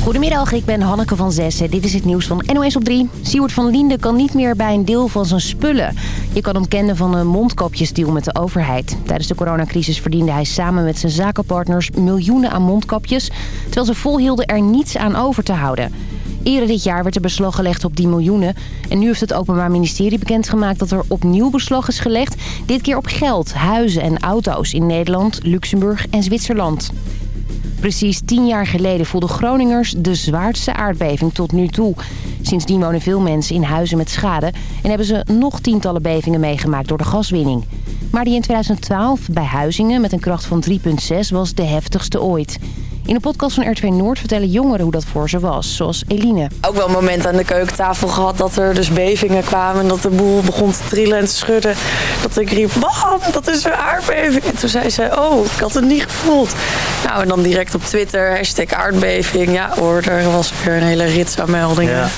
Goedemiddag, ik ben Hanneke van Zessen. Dit is het nieuws van NOS op 3. Siewert van Liende kan niet meer bij een deel van zijn spullen. Je kan hem kennen van een mondkapjesdeal met de overheid. Tijdens de coronacrisis verdiende hij samen met zijn zakenpartners miljoenen aan mondkapjes... terwijl ze volhielden er niets aan over te houden. Eerder dit jaar werd er beslag gelegd op die miljoenen. En nu heeft het Openbaar Ministerie bekendgemaakt dat er opnieuw beslag is gelegd. Dit keer op geld, huizen en auto's in Nederland, Luxemburg en Zwitserland. Precies tien jaar geleden voelden Groningers de zwaarste aardbeving tot nu toe. Sindsdien wonen veel mensen in huizen met schade... en hebben ze nog tientallen bevingen meegemaakt door de gaswinning. Maar die in 2012 bij Huizingen met een kracht van 3,6 was de heftigste ooit. In de podcast van RTV Noord vertellen jongeren hoe dat voor ze was, zoals Eline. Ook wel een moment aan de keukentafel gehad dat er dus bevingen kwamen... en dat de boel begon te trillen en te schudden. Dat ik riep, bam, dat is een aardbeving. En toen zei ze, oh, ik had het niet gevoeld. Nou, en dan direct op Twitter, hashtag aardbeving. Ja hoor, er was weer een hele rits aan meldingen. Ja.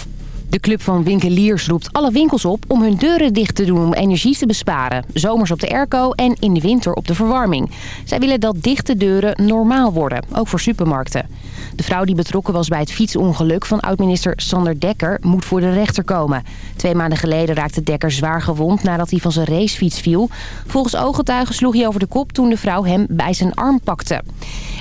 De club van winkeliers roept alle winkels op om hun deuren dicht te doen om energie te besparen. Zomers op de airco en in de winter op de verwarming. Zij willen dat dichte deuren normaal worden, ook voor supermarkten. De vrouw die betrokken was bij het fietsongeluk van oud-minister Sander Dekker moet voor de rechter komen. Twee maanden geleden raakte Dekker zwaar gewond nadat hij van zijn racefiets viel. Volgens ooggetuigen sloeg hij over de kop toen de vrouw hem bij zijn arm pakte.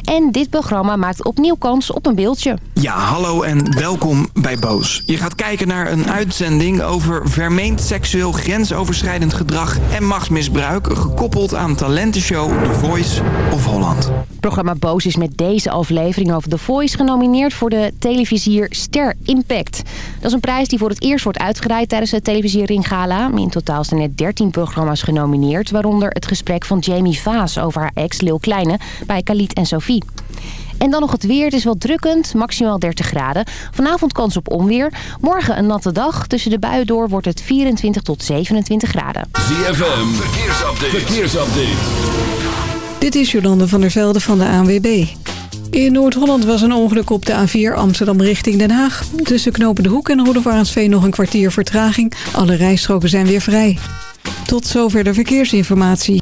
En dit programma maakt opnieuw kans op een beeldje. Ja, hallo en welkom bij Boos. Je gaat kijken naar een uitzending over vermeend seksueel grensoverschrijdend gedrag en machtsmisbruik... gekoppeld aan talentenshow The Voice of Holland. Het programma Boos is met deze aflevering over The Voice genomineerd voor de televisier Ster Impact. Dat is een prijs die voor het eerst wordt uitgereikt tijdens de televisie Ring Gala. In totaal zijn er 13 programma's genomineerd, waaronder het gesprek van Jamie Vaas over haar ex Lil Kleine bij Khalid en Sophie. En dan nog het weer. Het is wel drukkend, maximaal 30 graden. Vanavond kans op onweer. Morgen een natte dag. Tussen de buien door wordt het 24 tot 27 graden. ZFM, verkeersupdate. verkeersupdate. Dit is Jolande van der Velde van de ANWB. In Noord-Holland was een ongeluk op de A4 Amsterdam richting Den Haag. Tussen Knopen de Hoek en Roedevaartsveen nog een kwartier vertraging. Alle rijstroken zijn weer vrij. Tot zover de verkeersinformatie.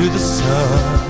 to the sun.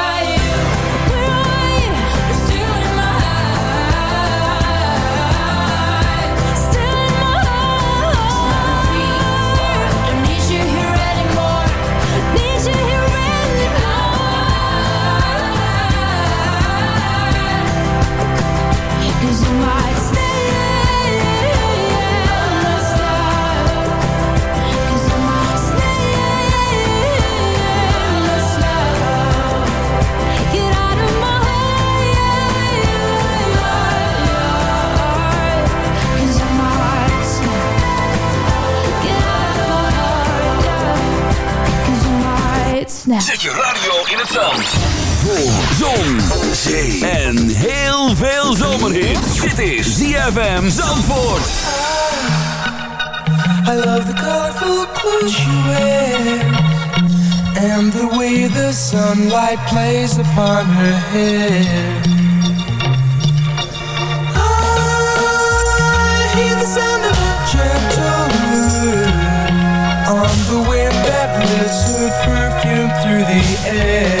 Zet je radio in het zand. Voor zon, zee en heel veel zomerhit. Dit is ZFM Zandvoort. I, I love the colorful clothes you wear. And the way the sunlight plays upon her hair. the eh. air.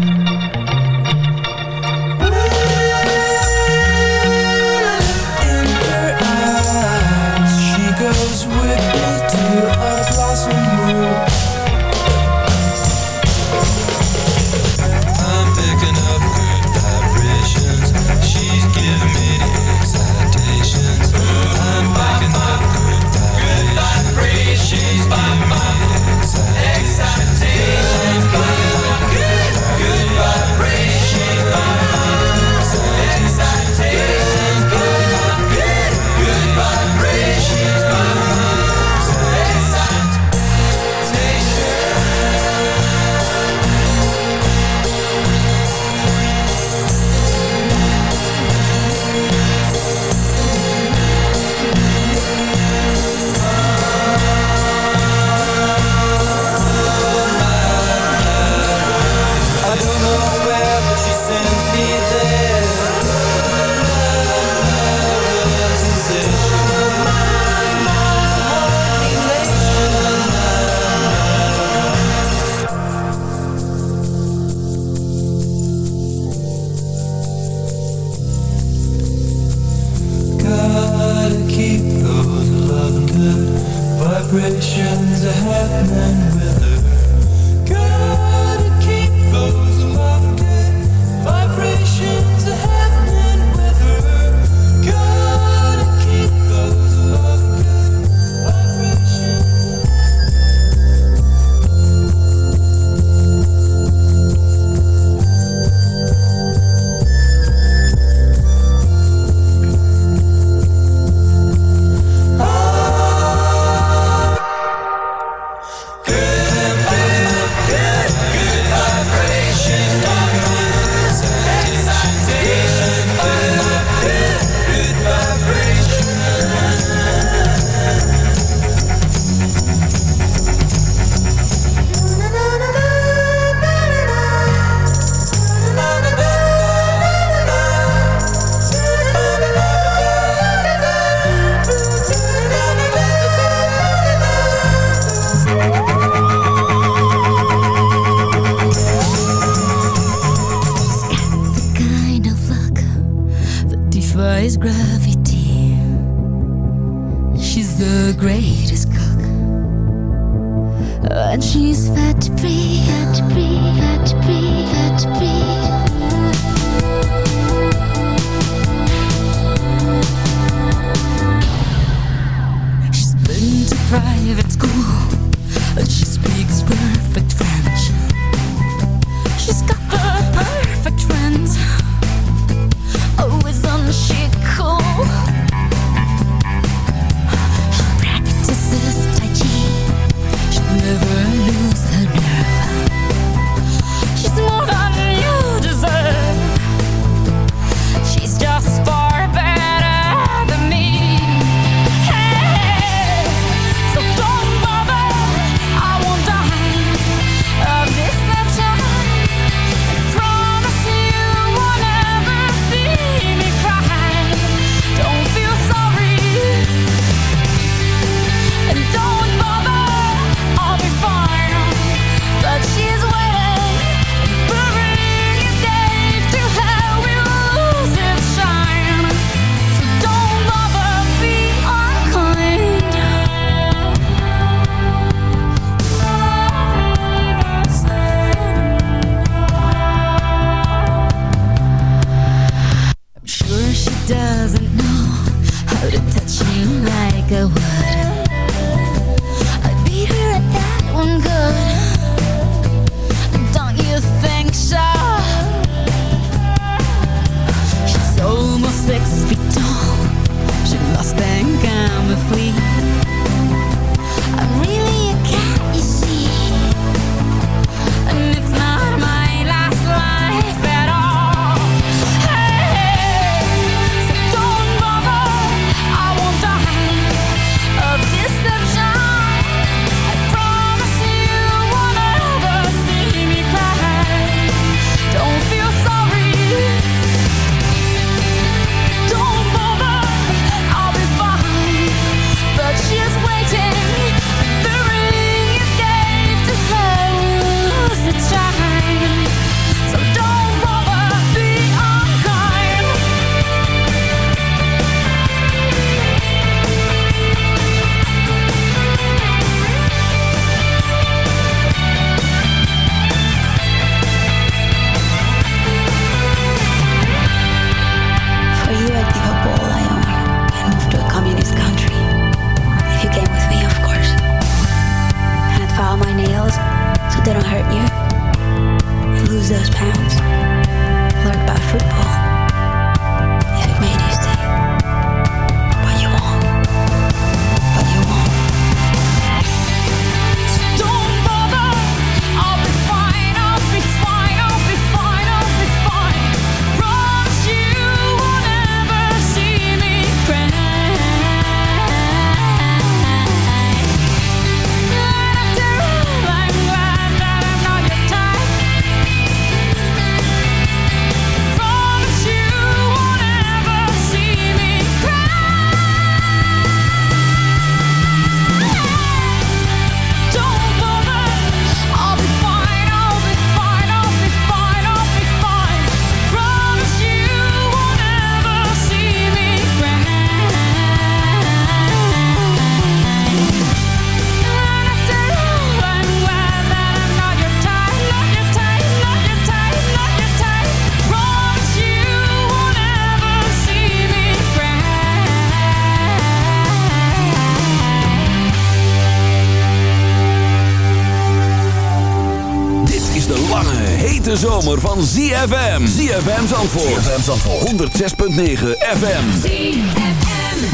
Lange, hete zomer van ZFM. ZFM Zandvoort. ZFM Zandvoort. 106.9 FM. ZFM.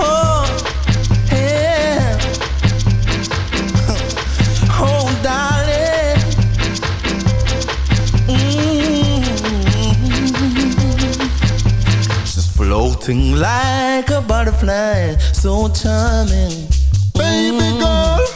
Oh, yeah. Oh, darling. Mm. She's floating like a butterfly. So charming. Baby girl.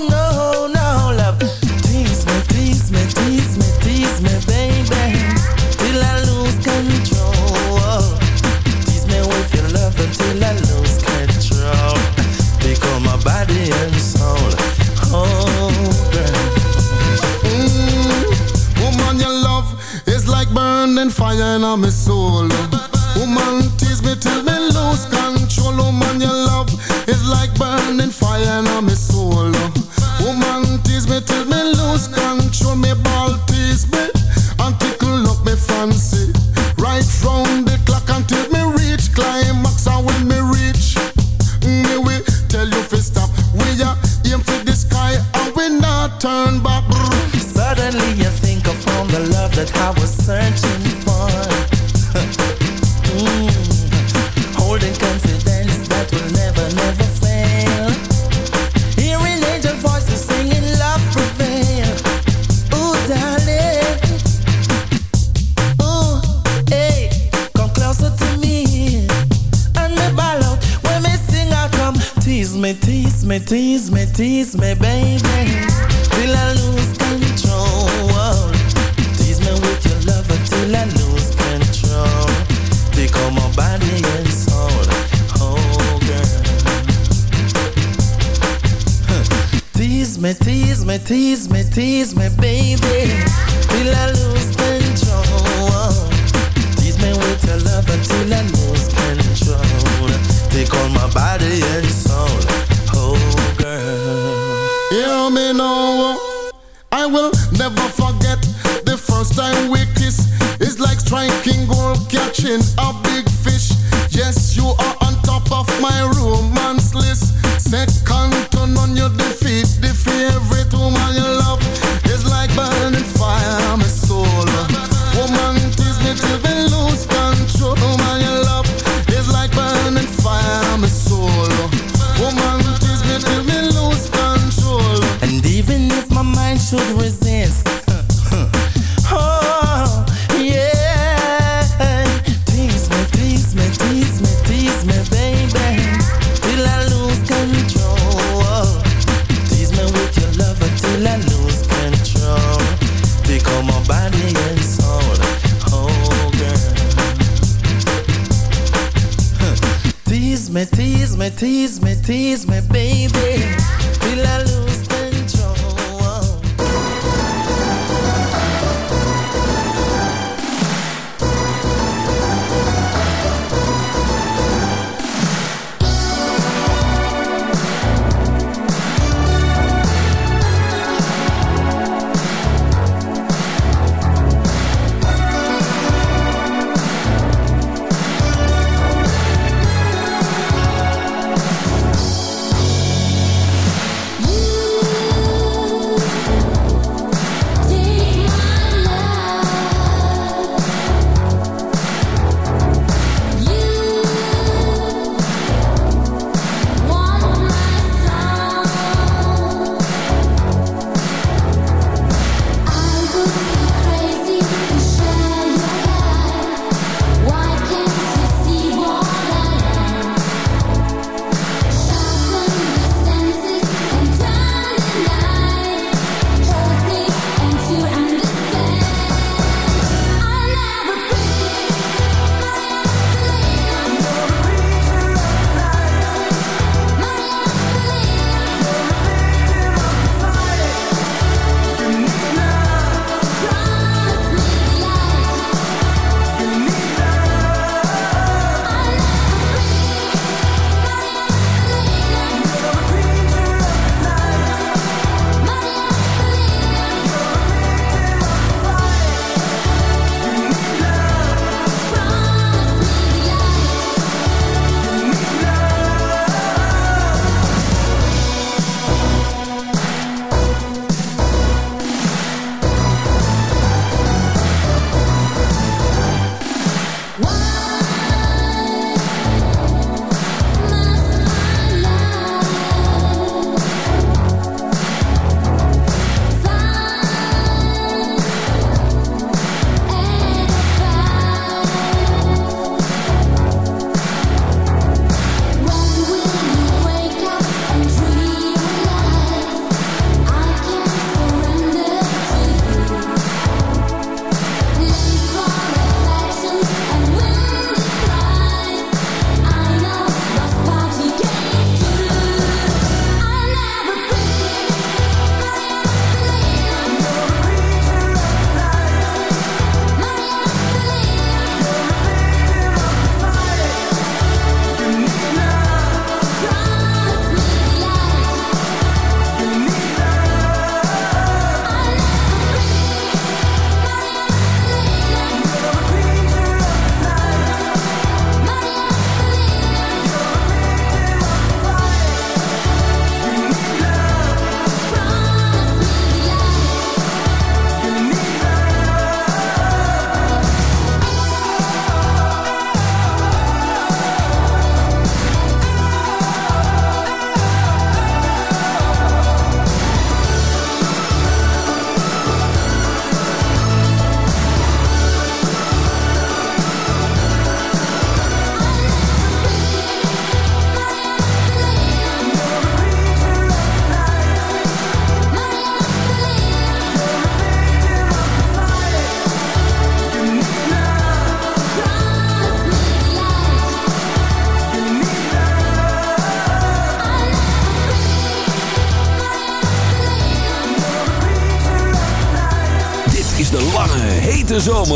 solo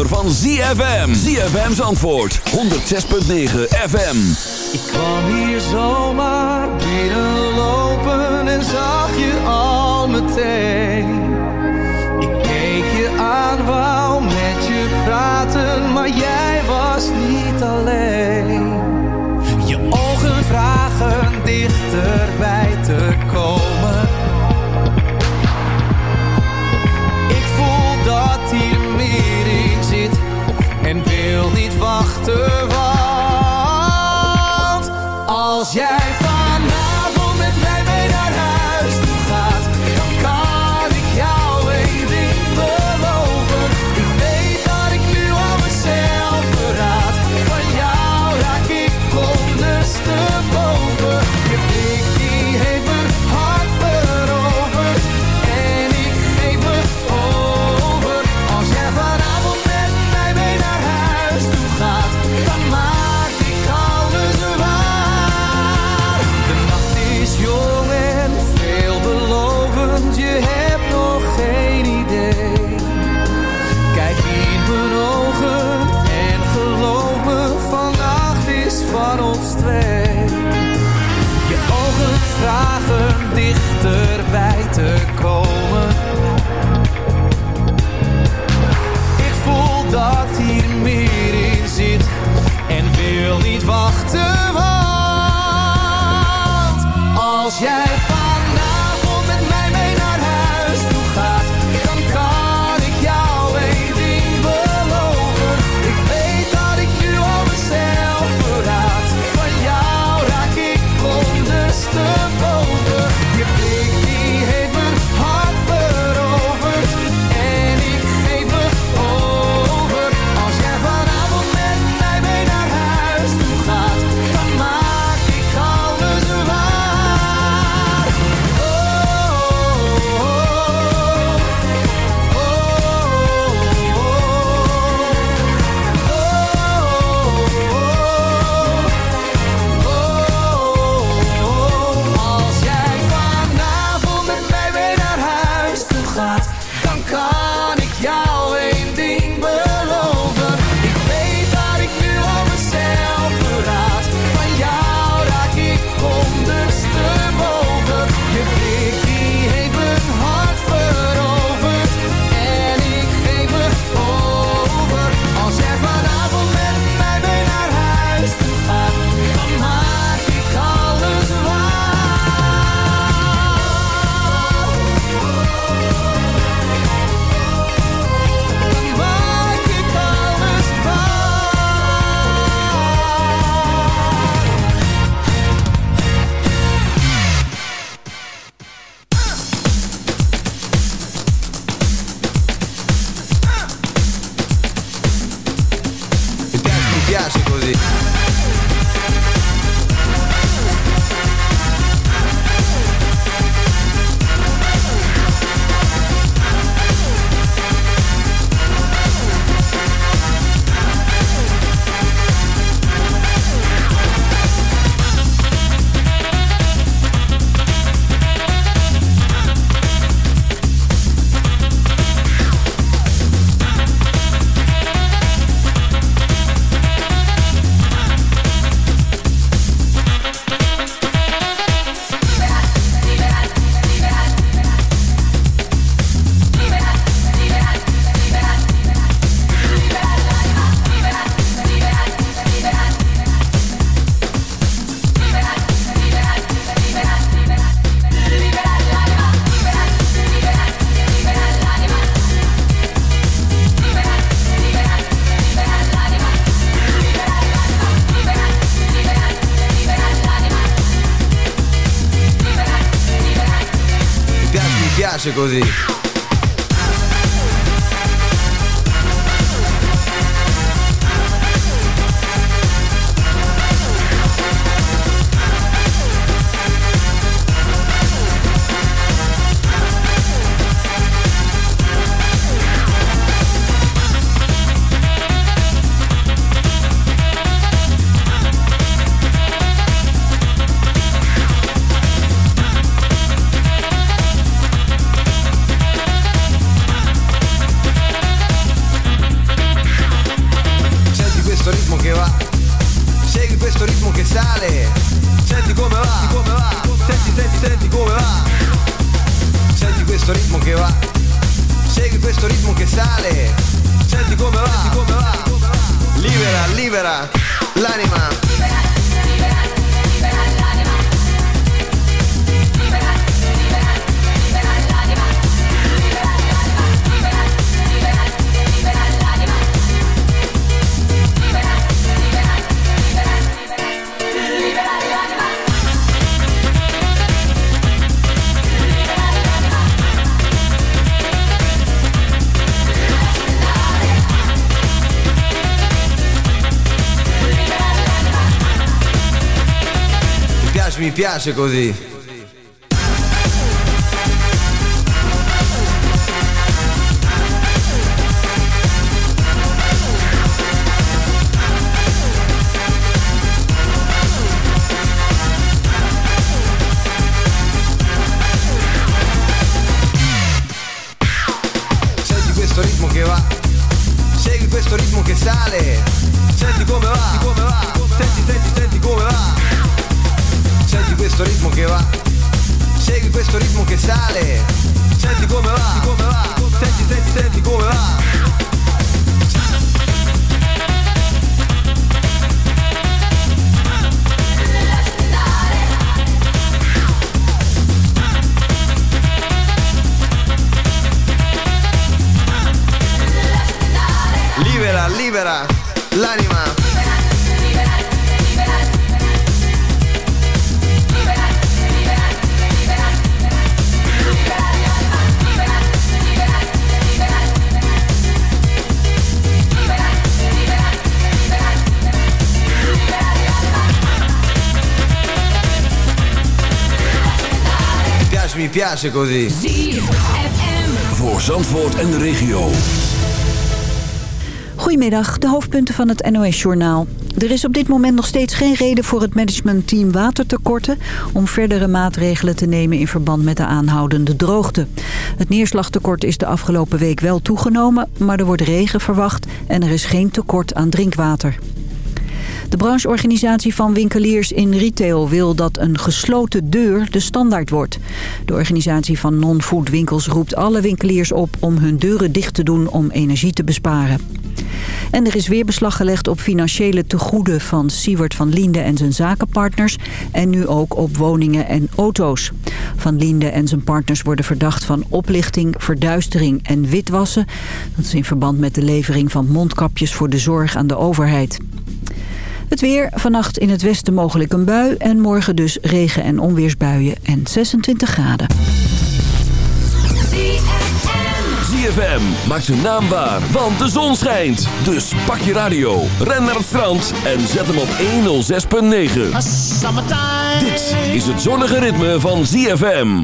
zomer van ZFM. ZFM's antwoord. 106.9 FM. Ik kwam hier zomaar binnenlopen en zag je al meteen. Ik keek je aan, wou met je praten, maar jij was niet alleen. Je ogen vragen dichterbij te komen. Ik voel dat hier meer is en wil niet wachten, want als jij così piace, mi piace così. Piace, così. Voor Zandvoort en de regio. Goedemiddag, de hoofdpunten van het NOS-journaal. Er is op dit moment nog steeds geen reden voor het managementteam watertekorten... om verdere maatregelen te nemen in verband met de aanhoudende droogte. Het neerslagtekort is de afgelopen week wel toegenomen... maar er wordt regen verwacht en er is geen tekort aan drinkwater. De brancheorganisatie van winkeliers in retail wil dat een gesloten deur de standaard wordt. De organisatie van non-food winkels roept alle winkeliers op om hun deuren dicht te doen om energie te besparen. En er is weer beslag gelegd op financiële tegoeden van Siewert van Liende en zijn zakenpartners. En nu ook op woningen en auto's. Van Liende en zijn partners worden verdacht van oplichting, verduistering en witwassen. Dat is in verband met de levering van mondkapjes voor de zorg aan de overheid. Het weer, vannacht in het westen mogelijk een bui en morgen dus regen- en onweersbuien en 26 graden. ZFM maakt zijn naam waar, want de zon schijnt. Dus pak je radio, ren naar het strand en zet hem op 106.9. Dit is het zonnige ritme van ZFM.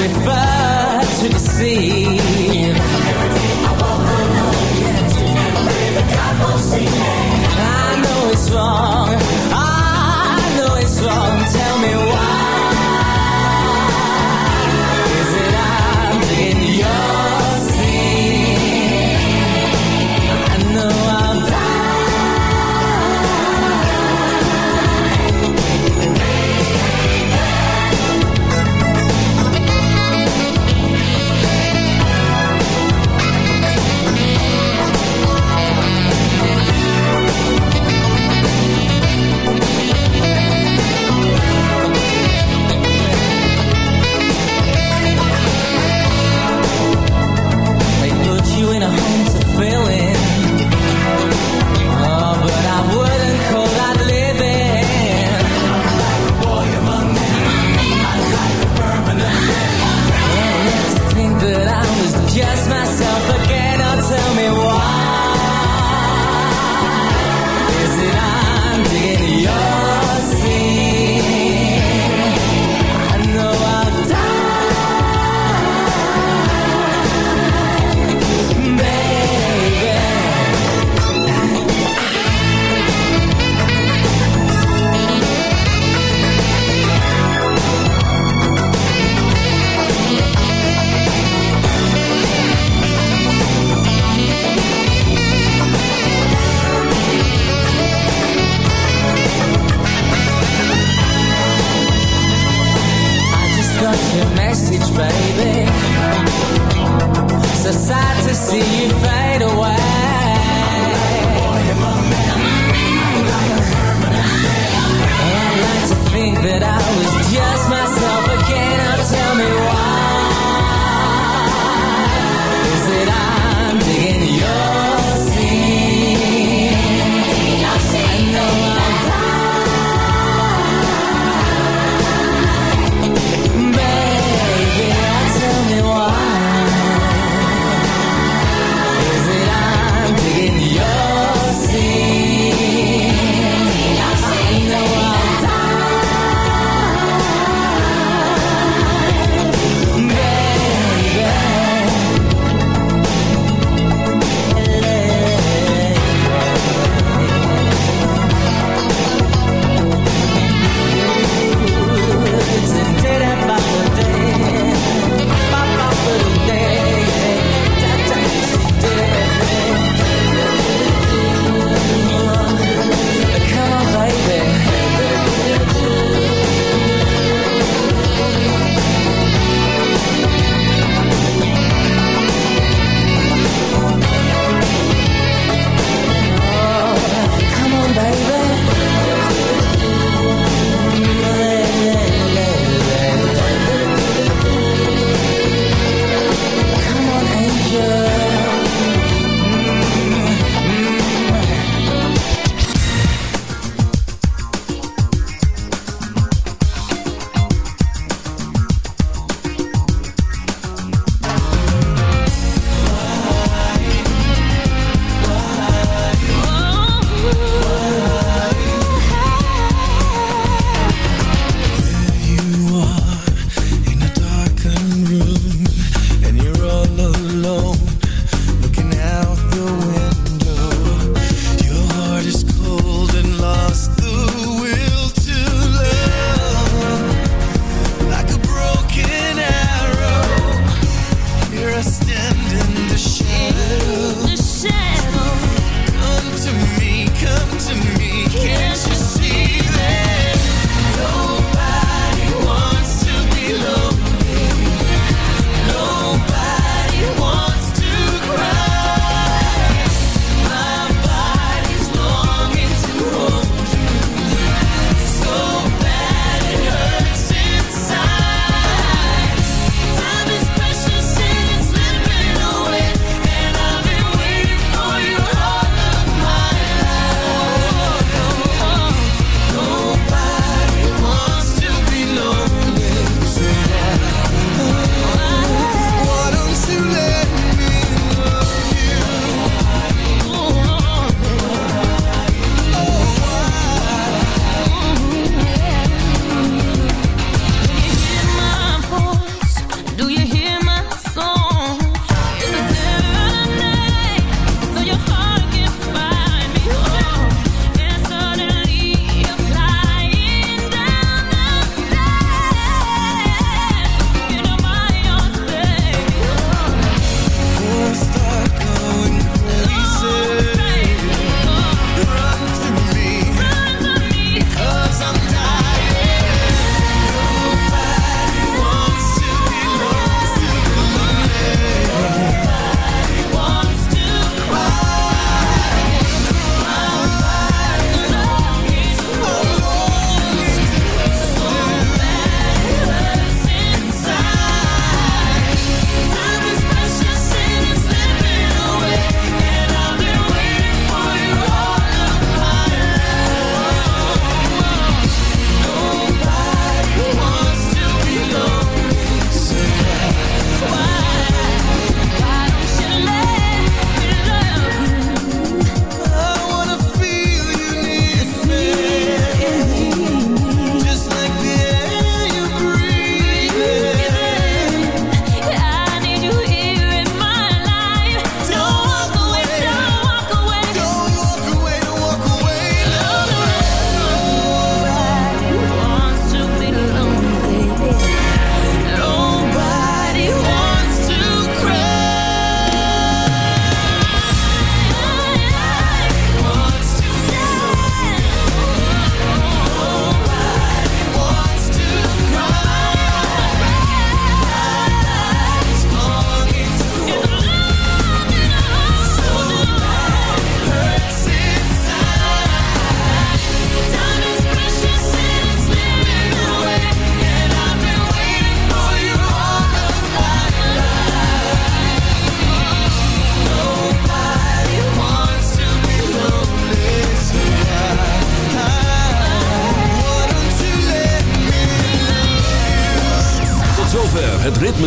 Prefer to deceive.